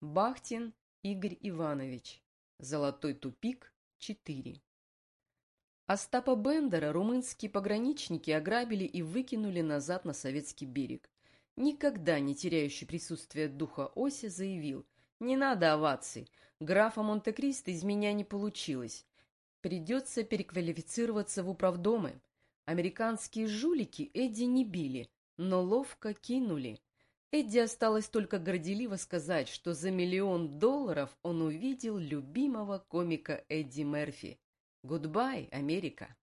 Бахтин Игорь Иванович. Золотой тупик 4. Остапа Бендера румынские пограничники ограбили и выкинули назад на советский берег. Никогда не теряющий присутствие духа Оси заявил «Не надо оваций, графа Монте-Кристо из меня не получилось. Придется переквалифицироваться в управдомы. Американские жулики Эдди не били, но ловко кинули. Эдди осталось только горделиво сказать, что за миллион долларов он увидел любимого комика Эдди Мерфи. Goodbye, Америка!